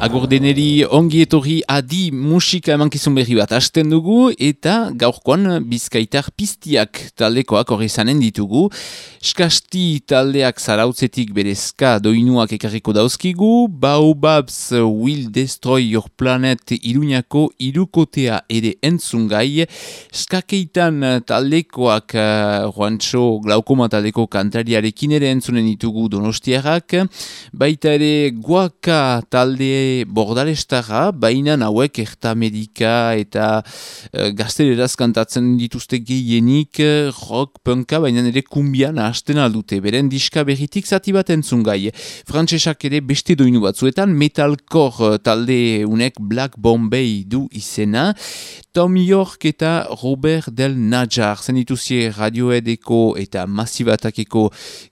Agur deneri ongi etorri adi musika emankizun berri bat hasten dugu eta gaurkoan bizkaitar piztiak taldekoak horri zanen ditugu. Skasti taldeak zarautzetik berezka doinuak ekarriko dauzkigu, Baobabs Will Destroy Your Planet iruñako irukotea ere entzungai, skakeitan taldekoak uh, Juancho Glaukoma taldeko kantariarekin ere entzunen ditugu donostiarrak, baita ere guaka talde bordalestara, baina hauek erta medika eta uh, gazteleraz kantatzen dituzte gehienik rock, punka, baina ere kumbian hasten aldute. Beren diska berritik zati bat entzun gai. Frantsesak ere beste doinu batzuetan metalcore talde unek Black Bombay du izena. Tom York eta Robert Del Najar zen dituzie radioedeko eta masibatakeko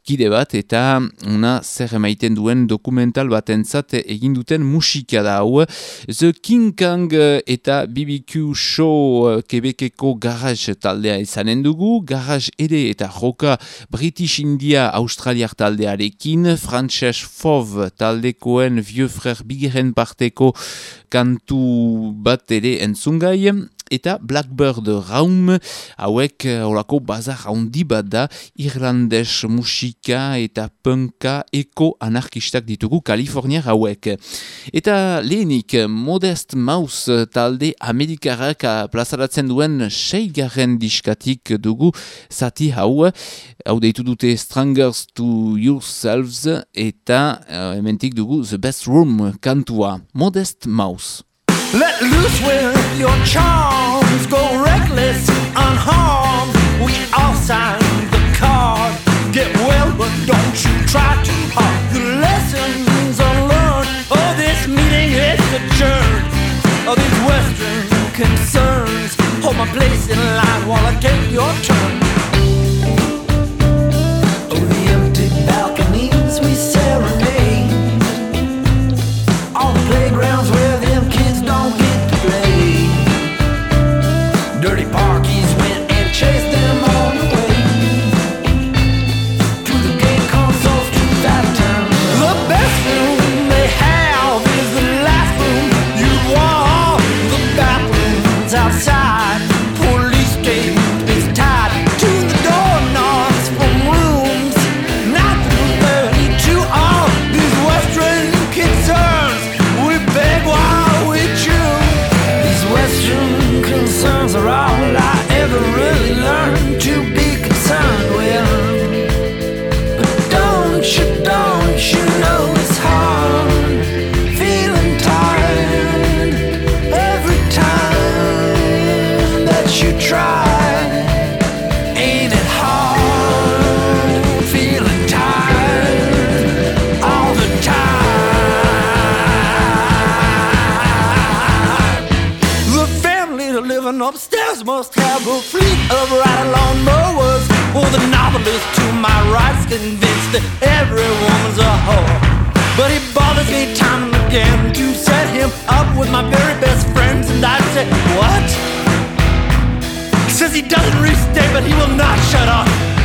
kide bat eta una zer emaiten duen dokumental bat egin duten musika da hau. The King Kong eta BBQ Show Quebeceko garage taldea izanen dugu, garage ere eta joka British India Australiar taldearekin, Frances Fov taldekoen Vieux Frère Bigeren parteko kantu bat ere entzungai, eta Blackbird Raum hauek horako bazar handi bat da irlandes musika eta punka eko anarkistak ditugu Kaliforniar hauek. Eta lehenik Modest Mouse talde amerikarrak plazaratzen duen seigarren diskatik dugu zati hau hau deitu dute Strangers to Yourselves eta uh, ementik dugu The Best Room kantua Modest Mouse. Let loose with your charms, go reckless, unharmed. We all sign the card. Get well, but don't you try too hard. The lessons unlearned. Oh, this meeting is adjourned. Oh, these Western concerns. Hold my place in line while I take your turn. Of ride-along mowers. Or the novelist to my right's convinced that every woman's a whore. But it bothers me time and again to set him up with my very best friends, and I say, what? He says he doesn't restate, but he will not shut up.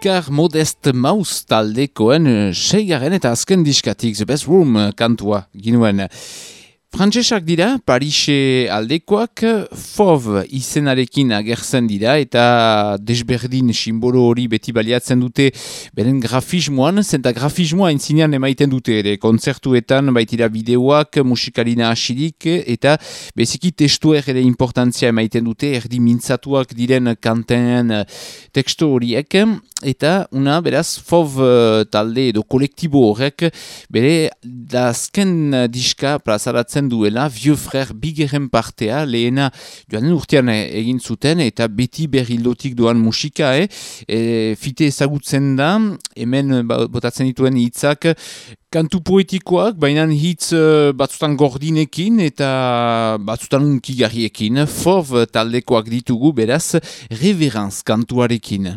Amerikar Modest Mouse taldekoen eh, seigaren eta azken diskatik The Best Room eh, kantua ginuen. Frantsesak dira, Parise aldekoak, FOV izenarekin agertzen dira eta desberdin simbolo hori beti baliatzen dute beren grafismoan, zenta grafismoa entzinean emaiten dute ere, kontzertuetan baitira bideoak, musikalina asirik eta beziki testuer ere importantzia emaiten dute, erdi mintzatuak diren kanten tekstu horiek, eta una beraz FOV talde edo kolektibo horrek bere dazken diska plazaratzen duela Vieux Frère bigeren partea lehena joanen urtean egin zuten eta beti berrildotik doan musika eh? e, fite ezagutzen da hemen ba, botatzen dituen hitzak kantu poetikoak, baina hitz uh, batzutan gordinekin eta batzutan unkigarriekin fov taldekoak ditugu beraz reveranz kantuarekin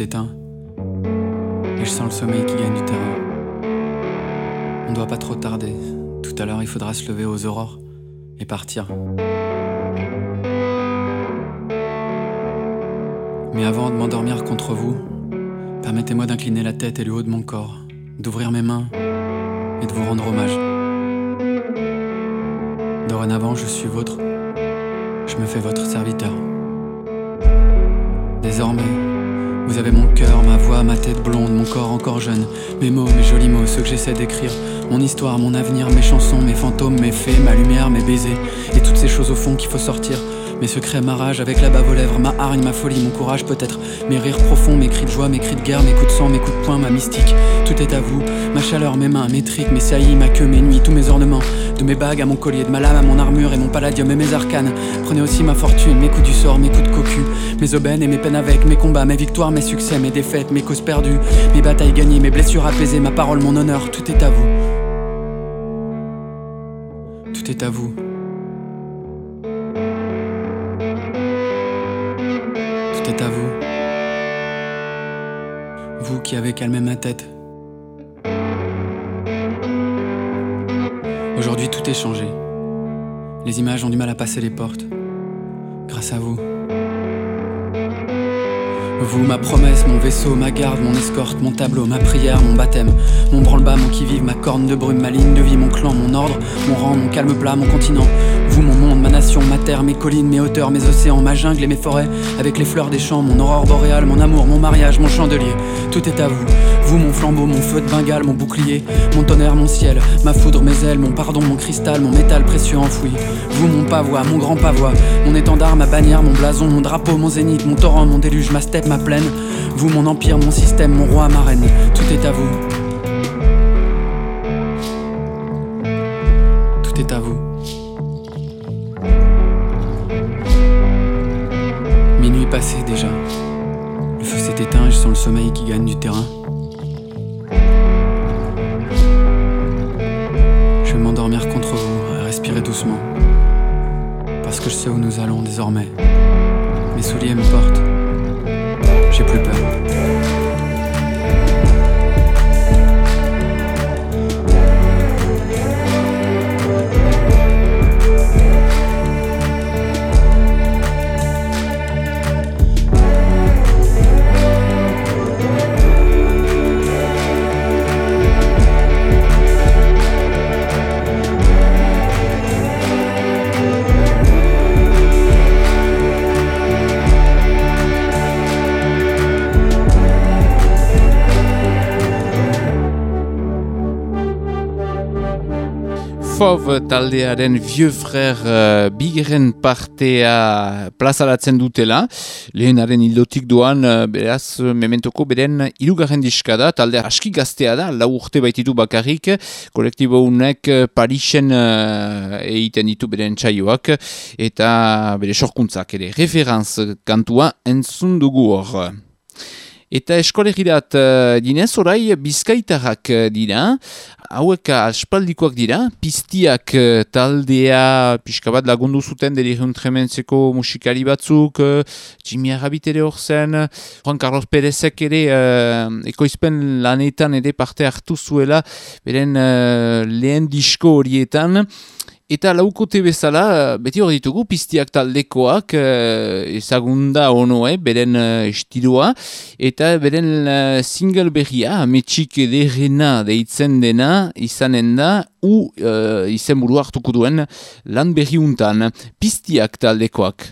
éteint. Et je sens le sommeil qui gagne du terrain. On doit pas trop tarder. Tout à l'heure, il faudra se lever aux aurores et partir. Mais avant de m'endormir contre vous, permettez-moi d'incliner la tête et le haut de mon corps, d'ouvrir mes mains et de vous rendre hommage. Dorénavant, je suis vôtre. Je me fais votre serviteur. Désormais, vous avez mon cœur, ma voix, ma tête blonde, mon corps encore jeune, mes mots, mes jolis mots, ceux que j'essaie d'écrire, mon histoire, mon avenir, mes chansons, mes fantômes, mes faits, ma lumière, mes baisers, et toutes ces choses au fond qu'il faut sortir. Mes secrets, ma rage, avec la bave aux lèvres, ma hargne, ma folie, mon courage peut-être, mes rires profonds, mes cris de joie, mes cris de guerre, mes coups de sang, mes coups de poing, ma mystique. Tout est à vous, ma chaleur, mes mains, mes tricks, mes saillies, ma queue, mes nuits, tous mes ornements, de mes bagues à mon collier, de ma lame à mon armure et mon palladium et mes arcanes. Prenez aussi ma fortune, mes coups du sort, mes coups de cocu, mes aubaines et mes peines avec, mes combats, mes victoires, mes succès, mes défaites, mes causes perdues, mes batailles gagnées, mes blessures apaisées, ma parole, mon honneur, tout est à vous. Les images ont du mal à passer les portes. Grâce à vous. Vous, ma promesse, mon vaisseau, ma garde, mon escorte, mon tableau, ma prière, mon baptême, mon branle-bas, mon qui-vive, ma corne de brume, ma ligne de vie, mon clan, mon ordre, mon rang, mon calme plat, mon continent. Vous, mon monde, ma nation, ma terre, mes collines, mes hauteurs, mes océans, ma jungle et mes forêts, avec les fleurs des champs, mon aurore boréale, mon amour, mon mariage, mon chandelier. Tout est à vous. Vous, mon flambeau, mon feu de Bengale, mon bouclier, mon tonnerre, mon ciel, ma foudre, mes ailes, mon pardon, mon cristal, mon métal précieux enfoui. Vous, mon pavois, mon grand pavois, mon étendard, ma bannière, mon blason, mon drapeau, mon zénith, mon torrent, mon déluge, ma steppe, ma plaine. Vous, mon empire, mon système, mon roi, ma reine. Tout est à vous. Je vais m'endormir contre vous, et respirer doucement. Parce que je sais où nous allons désormais. Mes souliers me portent. Fov taldearen Vieux Frère uh, bigeren partea plazaratzen dutela. Lehenaren hildotik doan, uh, beraz, mementoko beren irugarren diskada, talde aski gaztea da, lau urte baititu bakarrik, kolektibo unek Parisen uh, egiten ditu beren txaioak, eta bere sorkuntzak ere. Referanz kantua entzun dugu hor. Eta eskolegirat uh, dinez, orai bizkaitarrak uh, dira, hauek aspaldikoak dira, piztiak uh, taldea, pixka bat lagundu zuten derihun trementzeko musikari batzuk, uh, Jimmy Arrabit ere hor zen, Juan Carlos Perezek ere uh, ekoizpen lanetan ere parte hartu zuela, beren uh, lehen disko horietan, Eta laukote bezala, beti hor ditugu, piztiak taldekoak, eh, ezagunda onoe, beren eh, estiloa, eta beren eh, single berria, ametxik ederrena deitzen dena, izanen da, u eh, izen buru hartuko duen lan berriuntan, piztiak taldekoak.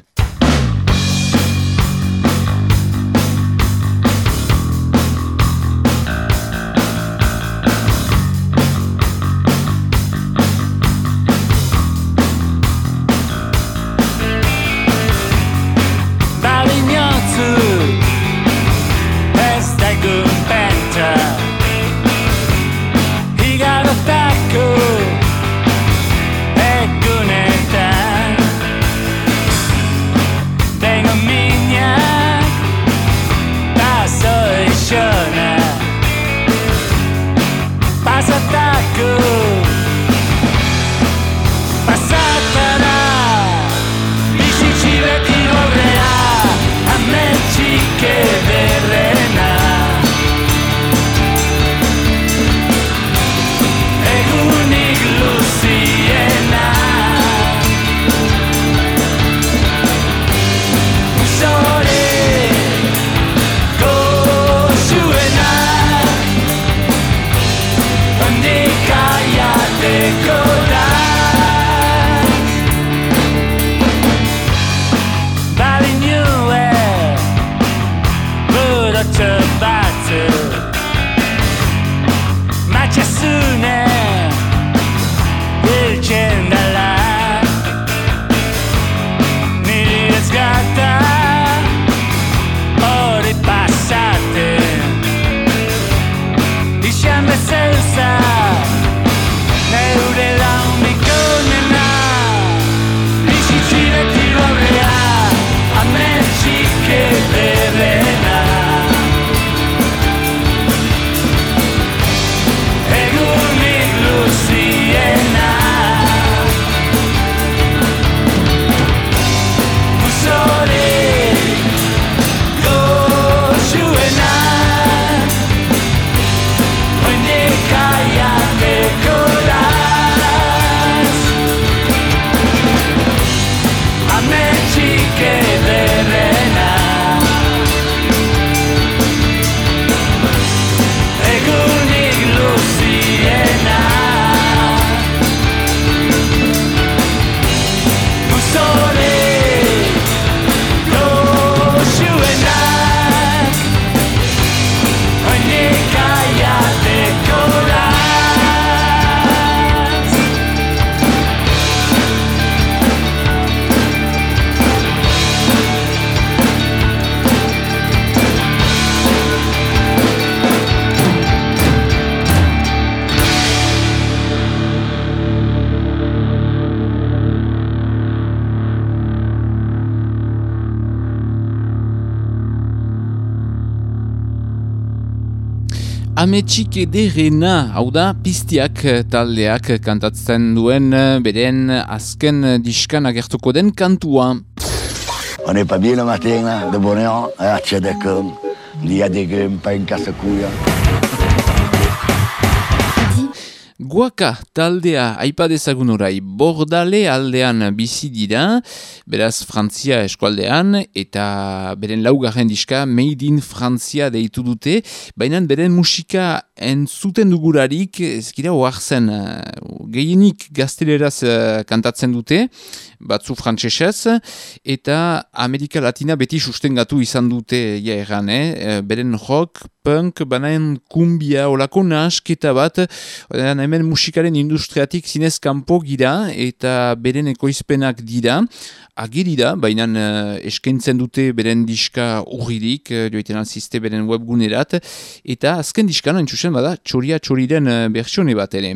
Ametxik ederrena, hau da, piztiak taldeak kantatzen duen eh, beren azken diskan agertuko den kantua. On n'est pas bien le matin, de bonne heure, à Tchadekam. Il y a des grumes, pas. Guaka taldea aipa dezagun orai. Bordale aldean bizi dira, beraz Frantzia eskualdean eta beren laugarren diska Made in Frantzia deitu dute, baina beren musika entzuten dugurarik ezkira oartzen gehienik gazteleraz eh, kantatzen dute, batzu frantsesez eta Amerika Latina beti sustengatu izan dute ja erran, eh? beren rock, punk, banaen kumbia, olako nahasketa bat, hemen musikaren industriatik zinez kanpo gira eta beren ekoizpenak dira, agiri da, baina uh, eskaintzen dute beren diska urririk, uh, joiten alzizte beren webgunerat, eta azken diskan entzusen bada txoria txoriren uh, bertsione bat ere.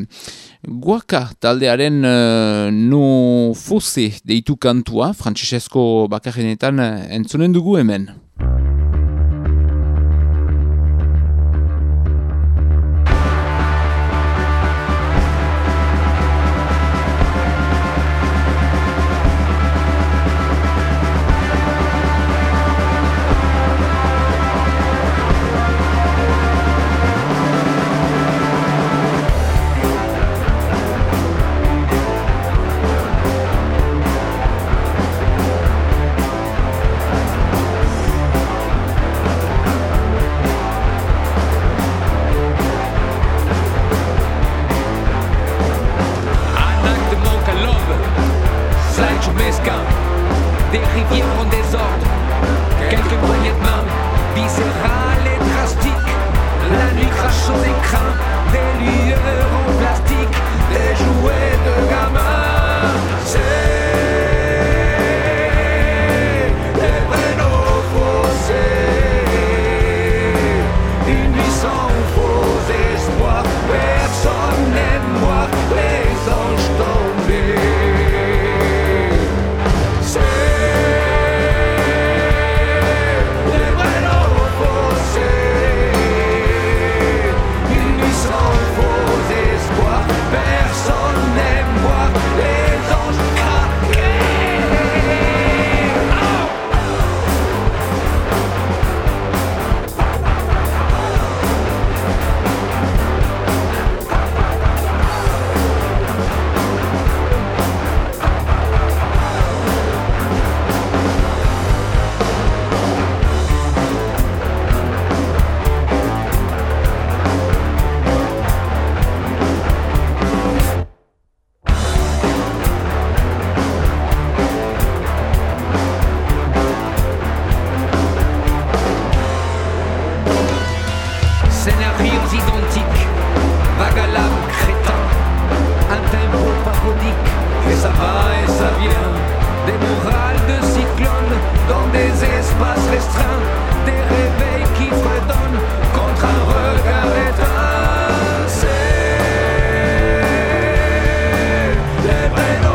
Guaka taldearen uh, no fose deitu kantua, frantsesezko bakarrenetan entzunen dugu hemen. vai, vai.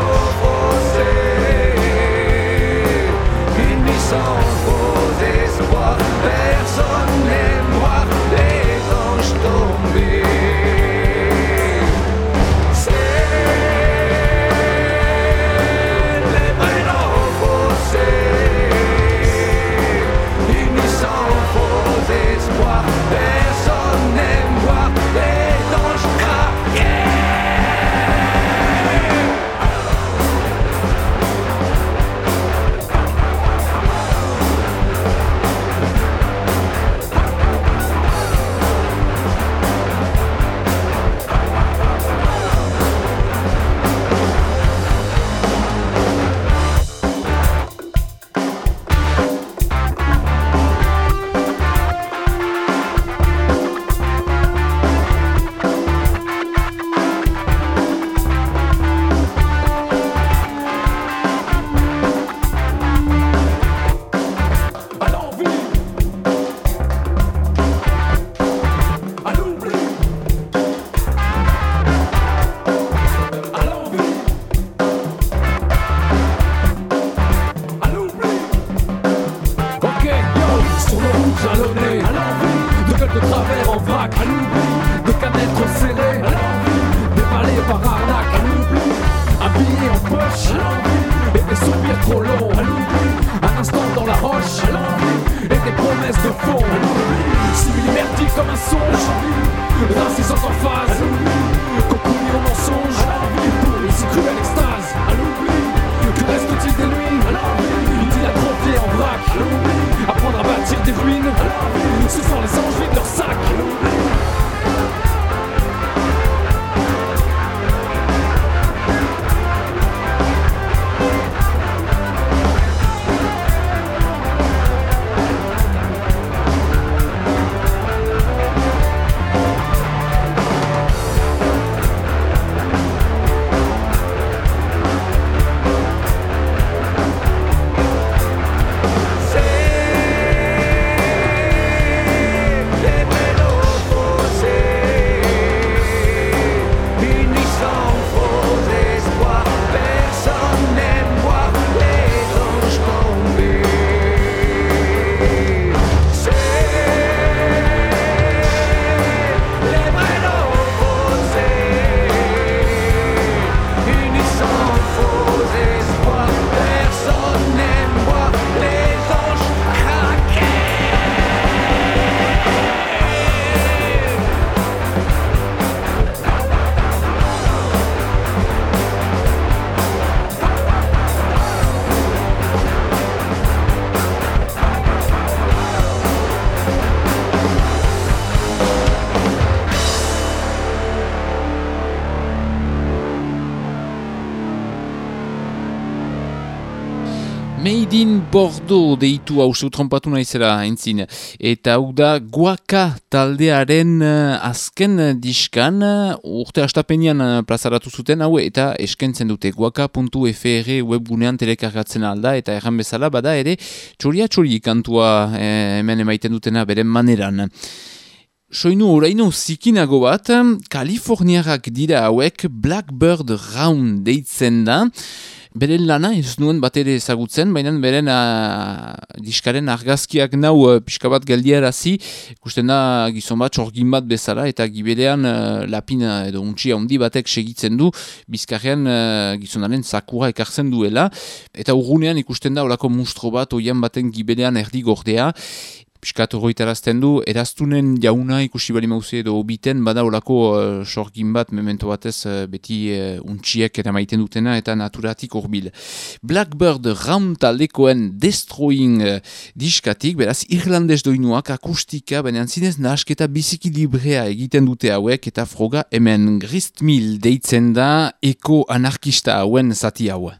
Bordeaux deitu hausu trompatu naizera entzin. Eta hau da Guaka taldearen uh, azken diskan urte astapenean uh, plazaratu zuten hau eta eskentzen dute guaka.fr webgunean telekargatzen alda eta erran bezala bada ere txoria txori kantua eh, hemen emaiten dutena beren maneran. Soinu oraino zikinago bat, Kaliforniarak dira hauek Blackbird Round deitzen da. Beren lana ez nuen bat ere ezagutzen, baina beren a, diskaren argazkiak nau uh, pixka bat geldiarazi, ikusten da gizon bat sorgin bat bezala eta giberean uh, lapin edo untxia handi batek segitzen du, bizkarrean gizonaren zakura ekartzen duela, eta urgunean ikusten da olako mustro bat oian baten giberean erdi gordea, piskat horretarazten du, eraztunen jauna ikusi bali mauze edo biten, bada olako uh, sorgin bat, memento batez uh, beti uh, untxiek eta maiten dutena eta naturatik horbil. Blackbird Round taldekoen Destroying uh, diskatik, beraz irlandes doinuak akustika, baina zinez nahasketa biziki librea egiten dute hauek eta froga hemen gristmil deitzen da eko anarkista hauen zati hau.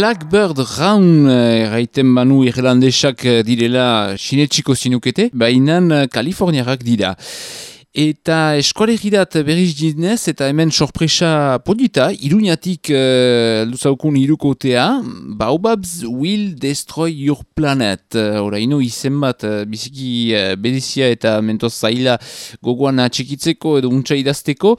Blackbird Round eh, erraiten banu irlandesak eh, direla sinetxiko zinukete, bainan eh, Kaliforniarak dira. Eta eskolegirat berriz dinez, eta hemen sorpresa polita, iruñatik uh, luzaukun irukotea, Baobabs will destroy your planet. Hora, ino izen bat, uh, biziki uh, bedizia eta mentoz zaila gogoan txikitzeko edo untsa idazteko.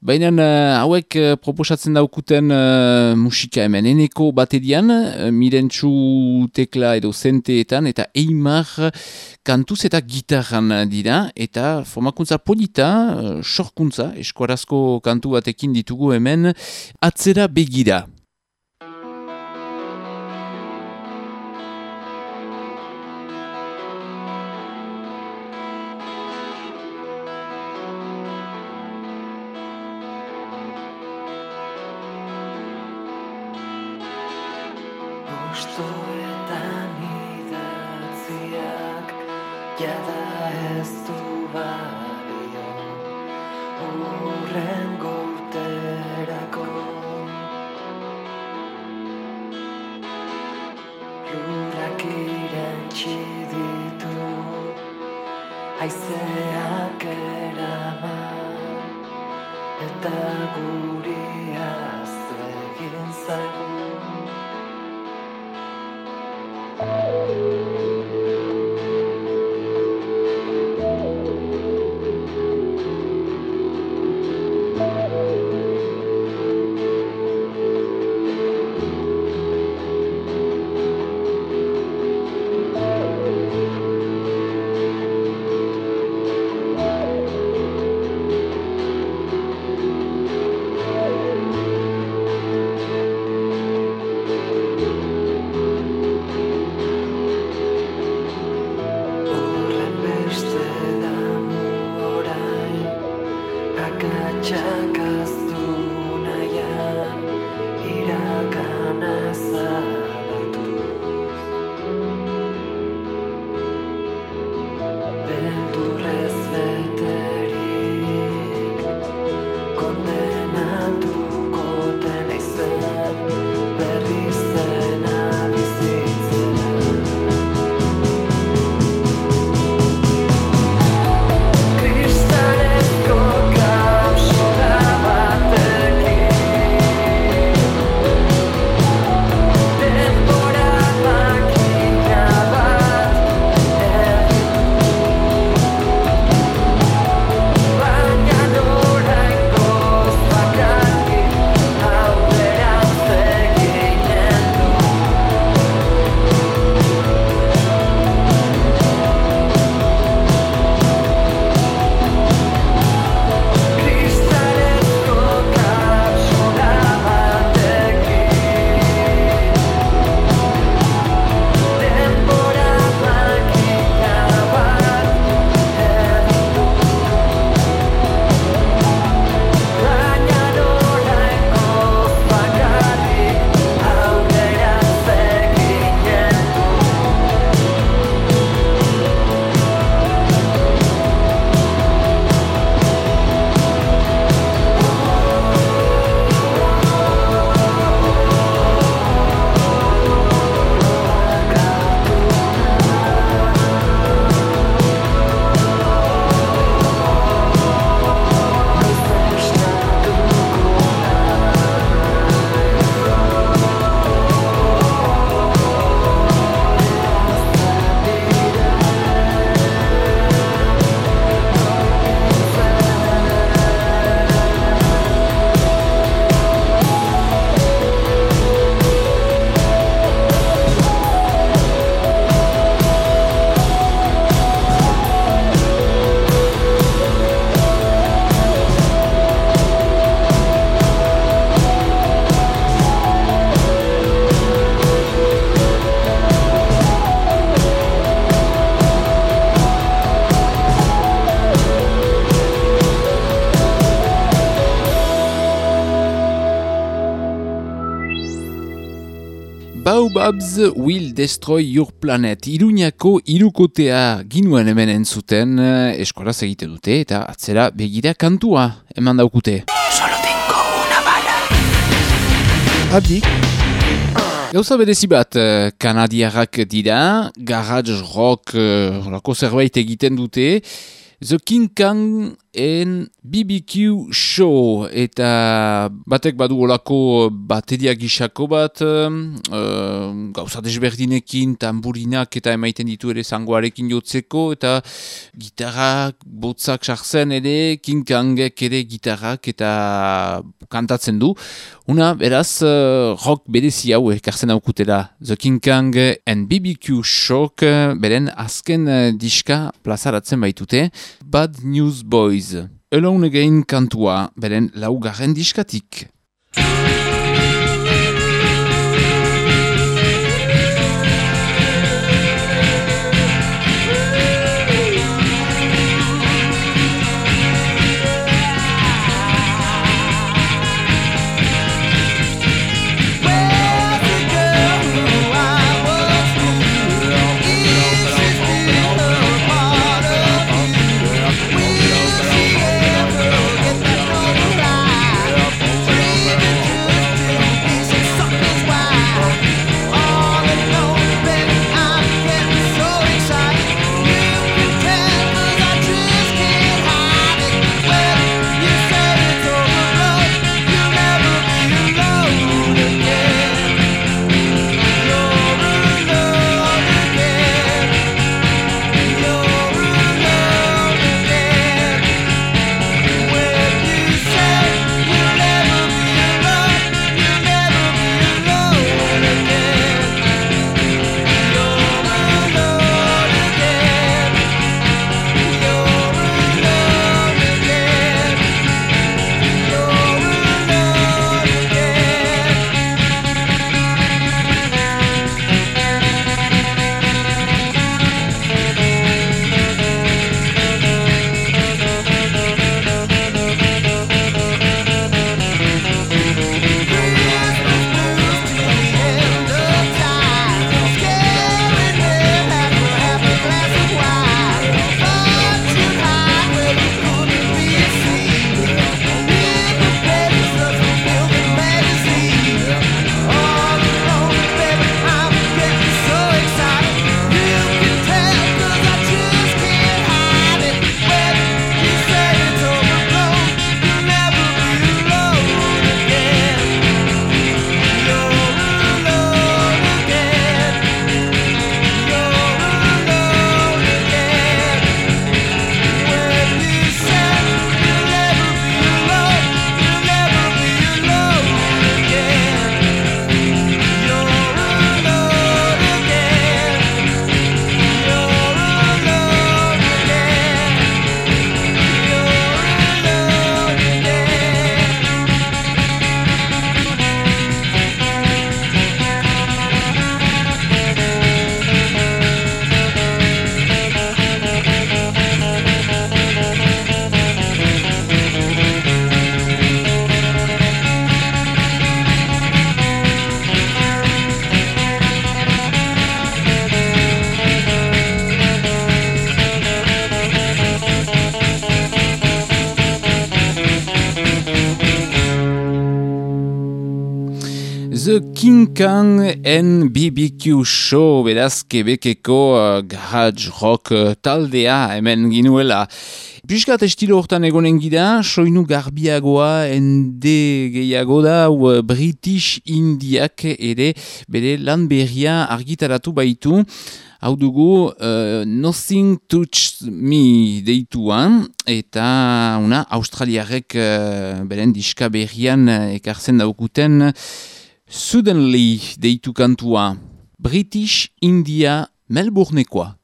Baina uh, hauek uh, proposatzen daukuten uh, musika hemen. Eneko baterian, uh, mirentxu tekla edo zenteetan, eta eimar kantuz eta gitarran dira, eta formakuntza polita, uh, sorkuntza, eskuarazko kantu batekin ditugu hemen, atzera begira. Gustoetan jada ez du balio Urren gorterako Lurrak irentxi ditu Aizeak eraman Eta guri Baobabs will destroy your planet. Iruñako irukotea ginuen hemen entzuten, eh, eskoraz egite dute, eta atzera begira kantua eman daukute. Adik Gauza berezi bat, eh, kanadiarrak dira, garage rock, eh, horako zerbait egiten dute, The King Kong en BBQ Show, eta batek badu olako bateria gisako bat, uh, gauza desberdinekin, tamburinak eta emaiten ditu ere zangoarekin jotzeko, eta gitarrak, botzak sartzen ere, King Kongek ere gitarrak eta kantatzen du. Una, beraz, uh, rock berezi hau ekartzen aukutela. The King Kong and BBQ Show, beren azken diska plazaratzen baitute, Bad News Boys. Alone Again kantua, beren laugarren diskatik. The King Kong en BBQ Show, beraz, Quebeceko uh, garage rock uh, taldea hemen ginuela. Piskat estilo hortan egonen gira, soinu garbiagoa, ende gehiago da, u, British Indiak ere bere lan berria argitaratu baitu. Hau dugu, uh, Nothing Touched Me deituan, eta una, australiarek uh, beren diska berrian uh, ekartzen daukuten Suddenly deitu kantua. British India Melbournekoa.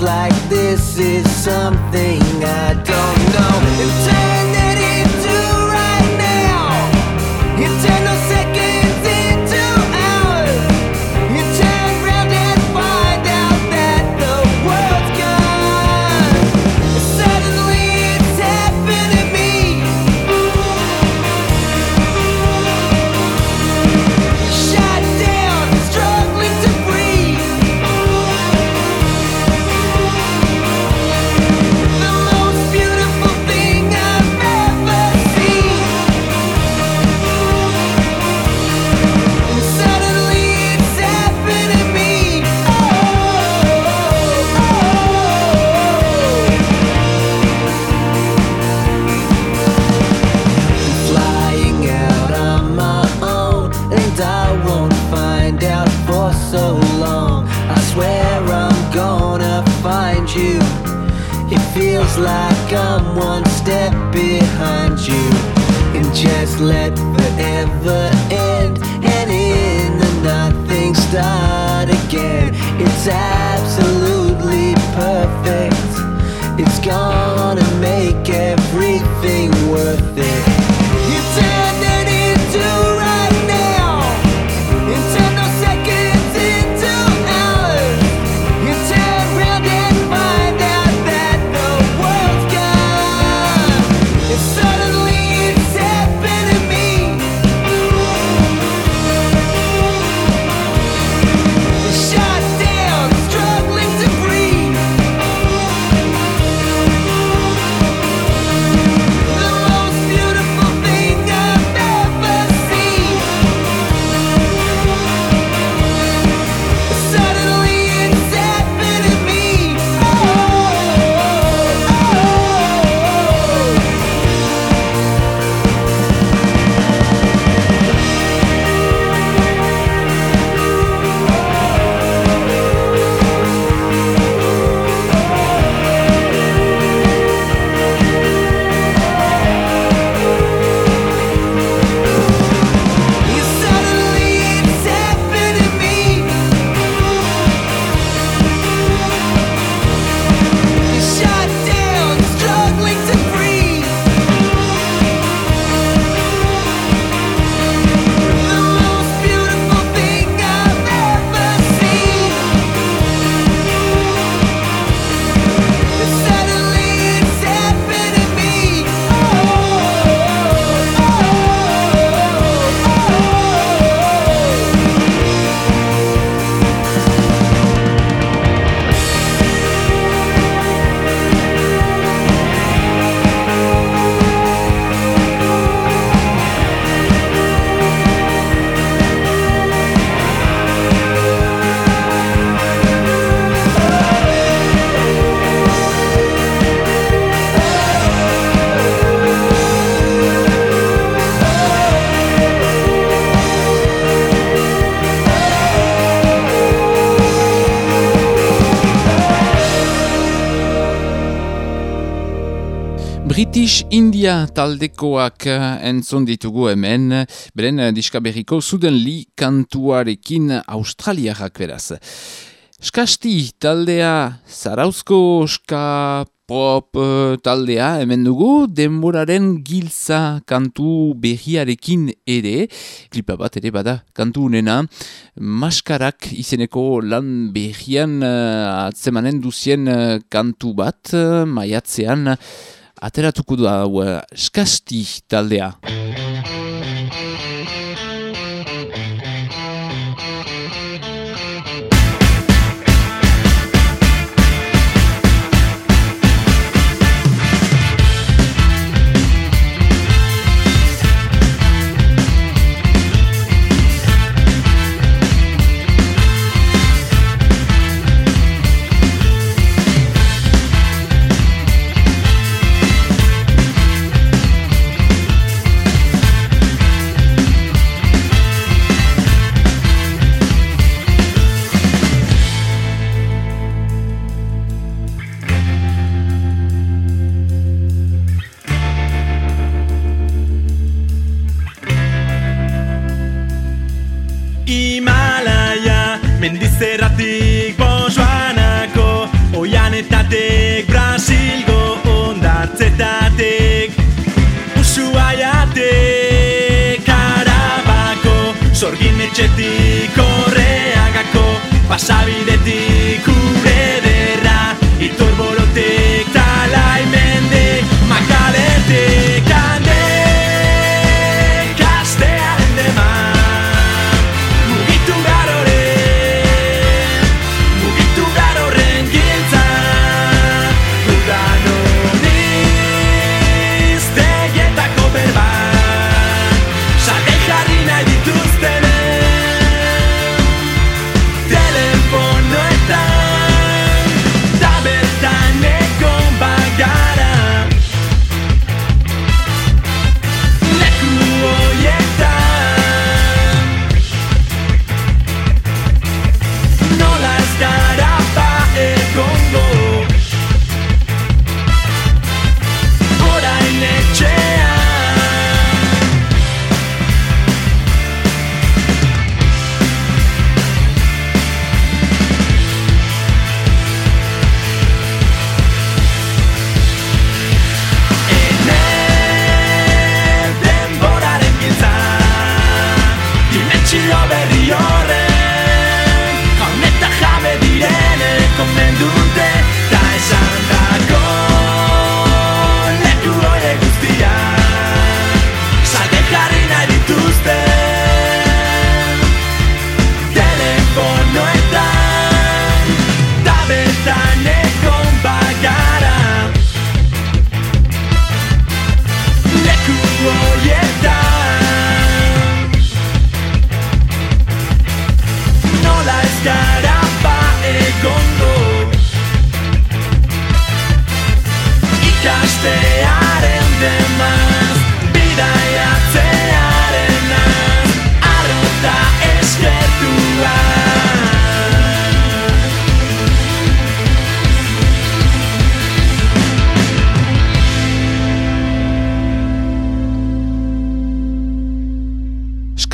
like this is something I don't know. India taldekoak eh, entzon ditugu hemen, beren eh, diskaberriko Suddenly kantuarekin australiarrak beraz. Skasti taldea zarauzko ska pop eh, taldea hemen dugu, denboraren giltza kantu berriarekin ere, klipa bat ere bada kantu unena, maskarak izeneko lan berrian uh, atzemanen duzien uh, kantu bat, uh, maiatzean, ateratuko da hau eh, eskasti taldea. pasa ti.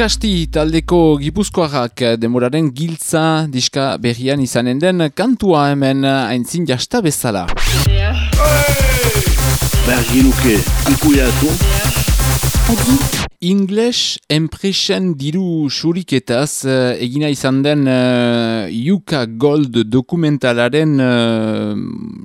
Skasti taldeko gipuzkoarrak demoraren giltza diska berrian izanen den kantua hemen aintzin jasta bezala. Berginuke, ikuiatu. English enpresen diru suriketaz uh, egina izan den uh, Yuka Gold dokumentalaren uh,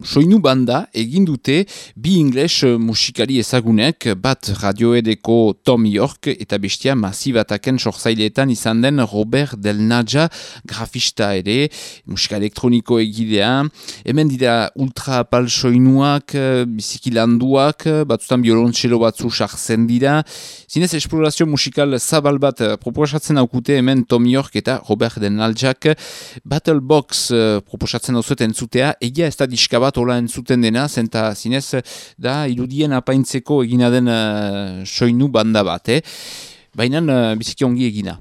soinu banda egin dute bi English uh, musikari ezagunek bat radioedeko Tom York eta bestia masibataken sorzaileetan izan den Robert Del Naja grafista ere, musika elektroniko egidea, hemen dira ultra apal soinuak, uh, biziki landuak, uh, batzutan biolontxelo batzu sartzen dira, zinez esplorazio musikal zabal bat eh, proposatzen aukute hemen Tom York eta Robert Denaljak Battle Box uh, proposatzen dauzuet entzutea, egia ez da diska bat hola entzuten dena, zenta zinez da irudien apaintzeko egina den uh, soinu banda bat, eh? baina uh, biziki ongi egina.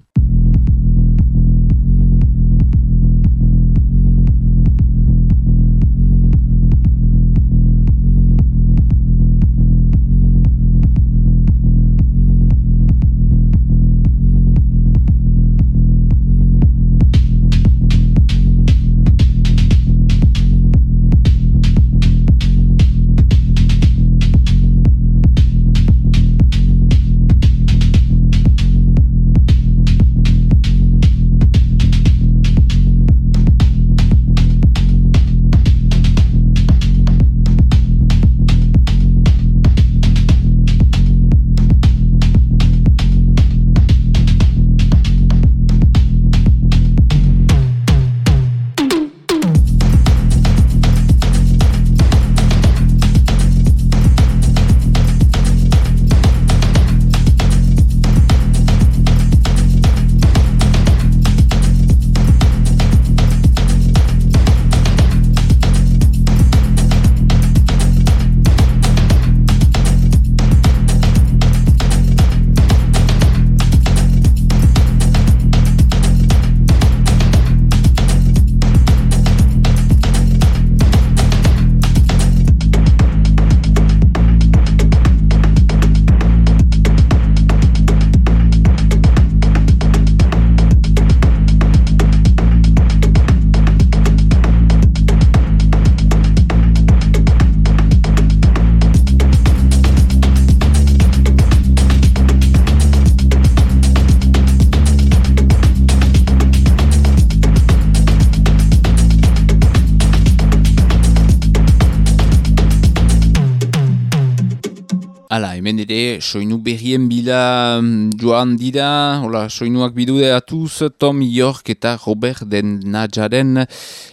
Ere, soinu berrien bila mm, joan dira, hola, soinuak bidude atuz, Tom York eta Robert Den Najaren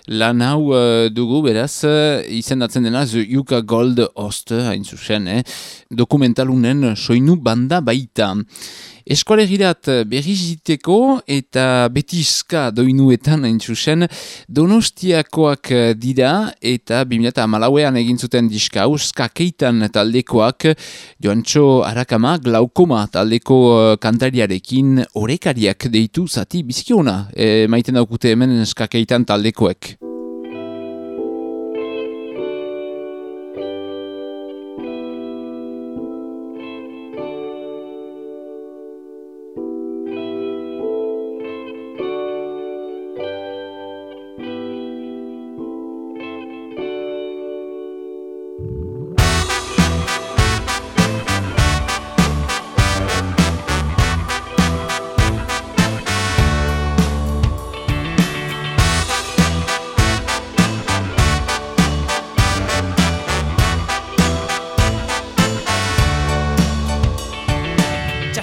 lan hau eh, dugu, beraz, eh, izendatzen dena, The Yuka Gold Host, hain zuzen, eh? dokumentalunen soinu banda baita. Eskolegirat berriziteko eta betizka doinuetan zuzen donostiakoak dira eta 2008an egin zuten diska taldekoak joantxo harakama glaukoma taldeko eh, kantariarekin orekariak deitu zati bizkiona e, maiten daukute hemen skakeitan taldekoek.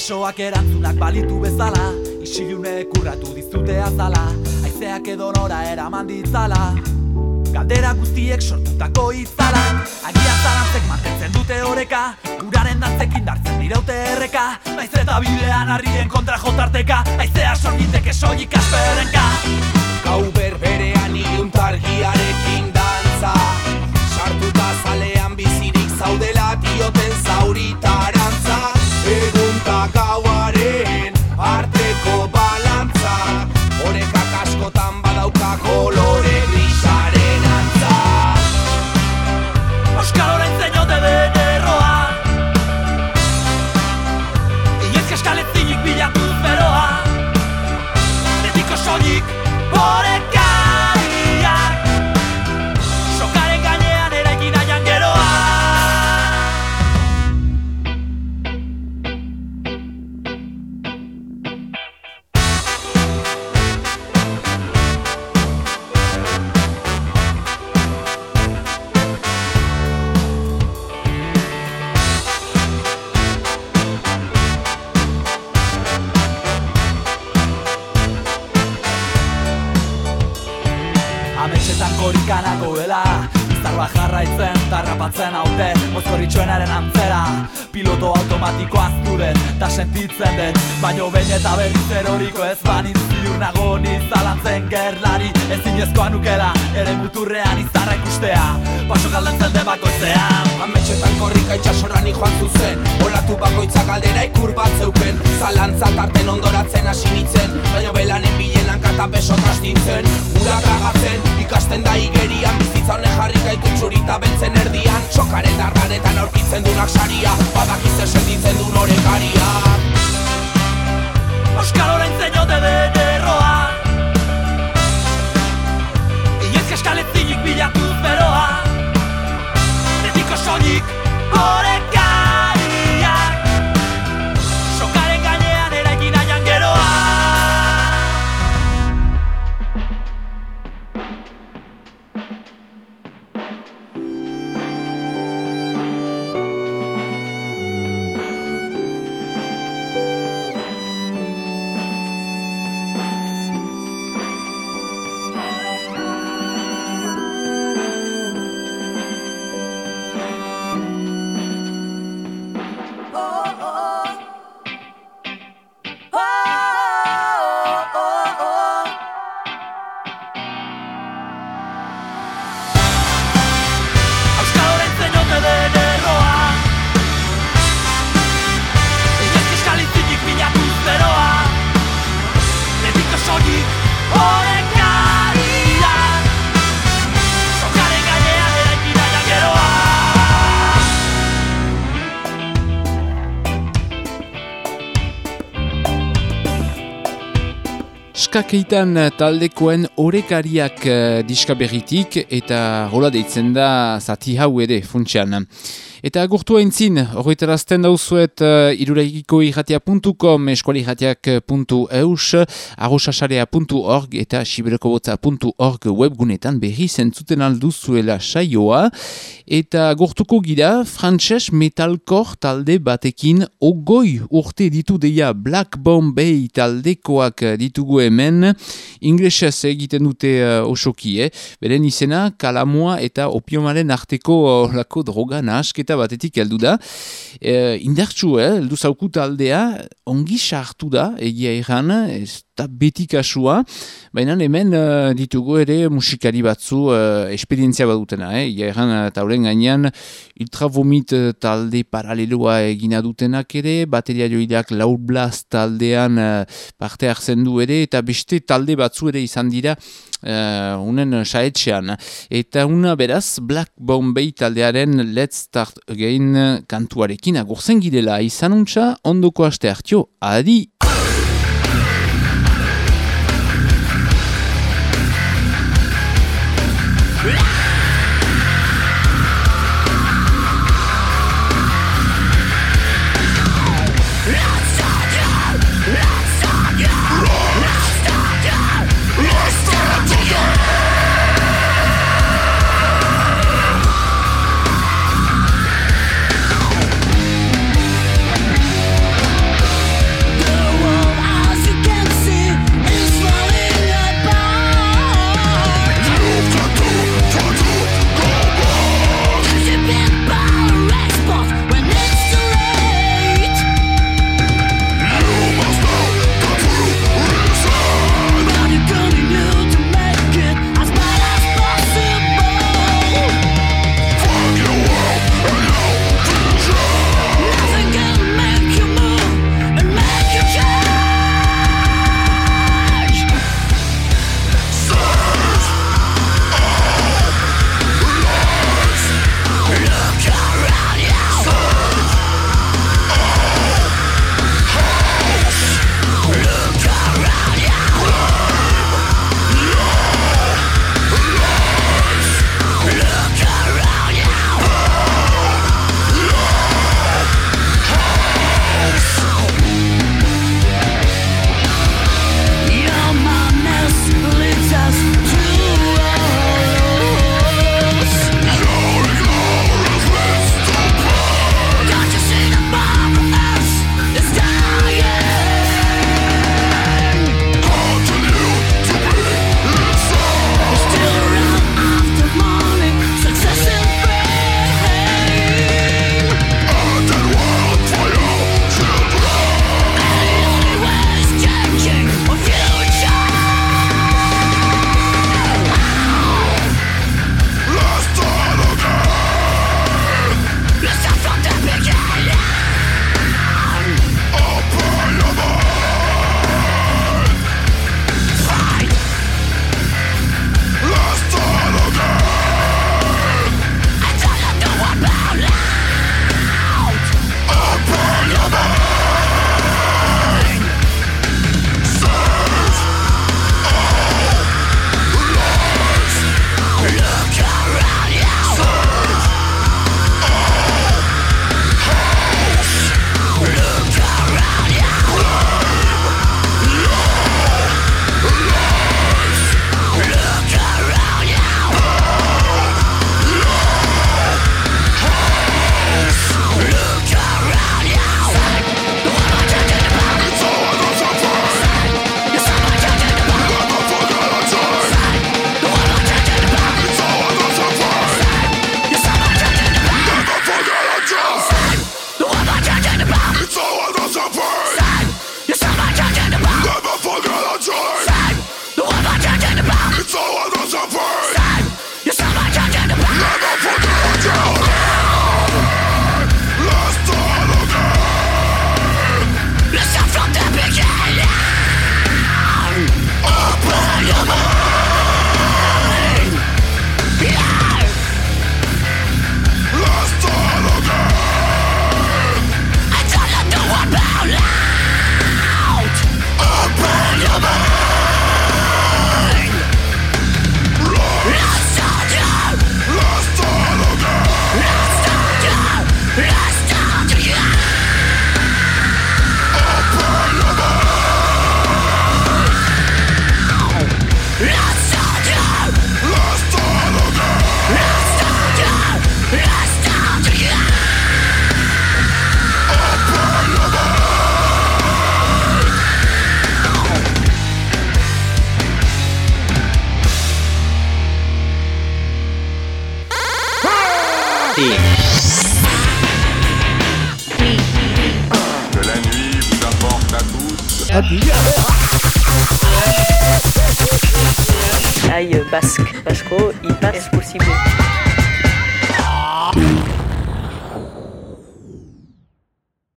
Itxasoak erantzunak balitu bezala Isilune kurratu dizute azala Aizeak edo nora eraman ditzala. Galdera guztiek sortutako itzala Agian zarantzek mantentzen dute oreka Uraren dantzekin dartzen diraute erreka Naiz eta bidean harrien kontra jotarteka Aizea sorgiteke soilik asperenka Gau berberean iluntargiarekin dantza Sartuta zalean bizirik zaudela dioten zauritarantza eta berriz eroriko ez banitz Ziur nago ni zalantzen gerlari. Ezinezkoa nukela Ere muturrean izarra ikustea. Paso galden zelde bakoitzean Ametxetan korrika itxasoran joan zuzen. Olatu bakoitza galdera ikur bat zeuken. Zalantza tarten ondoratzen hasi nintzen. Baina belanen bilenan kata beso trastintzen. Ura tragatzen, ikasten da igerian. Bizitza honen jarri gaitu txurita beltzen erdian. Sokaren dardaretan aurkitzen dunak saria. Badakiz sentitzen du norekaria Euskal orain zeinote den erroa. Inoizk eskaletzinik bilatuz beroa Betiko soilik orekariak Skakeitan taldekoen orekariak uh, diska berritik eta rola deitzen da zati hau ere funtsean. Eta agurtu entzin, horretarazten dauzuet uh, iruregiko irratia.com, eskualirratiak.eus, arrosasarea.org eta siberekobotza.org webgunetan berri zentzuten alduzuela saioa. Eta agurtuko gira, frantses metalkor talde batekin ogoi urte ditu deia Black Bombay taldekoak ditugu hemen, inglesez egiten dute uh, osoki, eh? beren izena kalamua eta opiomaren arteko uh, lako droga nahasketa batetik heldu da. E, indartsu, eh? heldu zauku taldea, ongi sartu da, egia erran, ez da beti kasua, baina hemen uh, ditugu ere musikari batzu uh, esperientzia badutena, eh? egia erran, eta horren gainean, ultravomit uh, talde paraleloa egina dutenak ere, bateria joideak Loud Blast taldean uh, parte hartzen du ere, eta beste talde batzu ere izan dira, uh, unen saetxean. Eta una beraz, Black Bombay taldearen Let's Start Again kantuarekin agurzen girela izanuntza, ondoko aste hartio, adi!